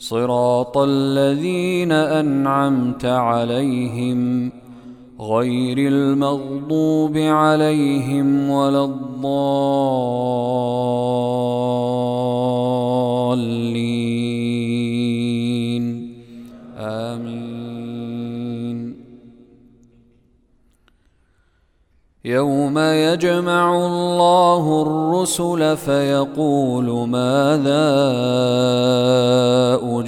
صراط الذين أنعمت عليهم غير المغضوب عليهم ولا الضالين. آمين. يوم يجمع الله الرسل فيقول ماذا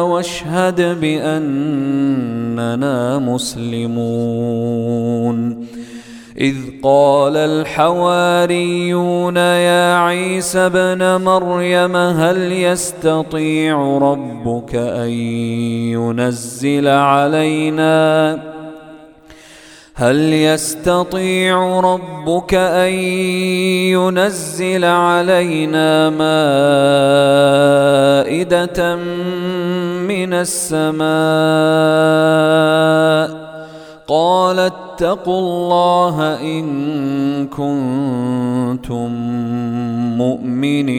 واشهد بأننا مسلمون. إذ قال الحواريون يا عيسى ابن مريم هل يستطيع ربك أن ينزل علينا هل يستطيع ربك أن ينزل علينا مائدة من السماء؟ قال اتقوا الله إن كنتم مؤمنين.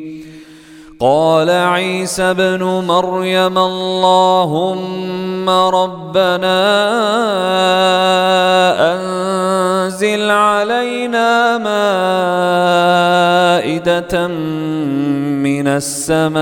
قال عيسى ابن مريم اللهم ربنا أنزل علينا مائدة من السماء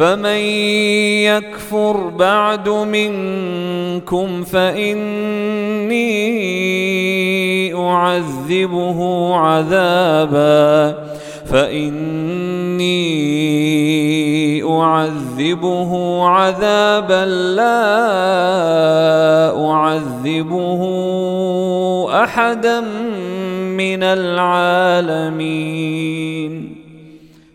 فمن يكفر بعد منكم فإني أعذبه عذاباً فإني أعذبه عذابا لا أعذبه أحدا من العالمين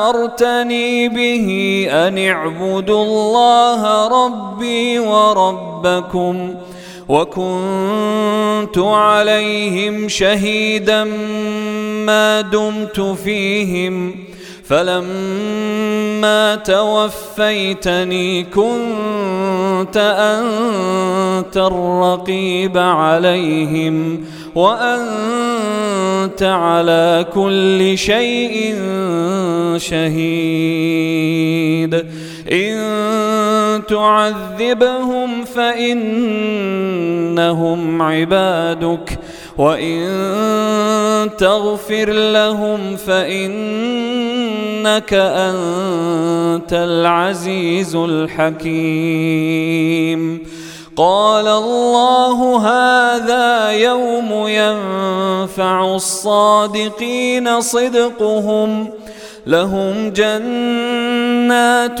أمرتني به أن اعبدوا الله ربي وربكم وكنت عليهم شهيدا ما دمت فيهم فلما توفيتني كنت أنت الرقيب عليهم وأنت على كل شيء شهيد. إن تعذبهم فإنهم عبادك وإن تغفر لهم فإنك أنت العزيز الحكيم. قال الله هذا يوم ينفع الصادقين صدقهم لهم جنات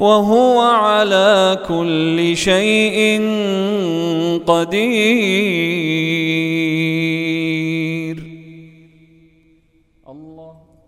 وهو على كل شيء قدير.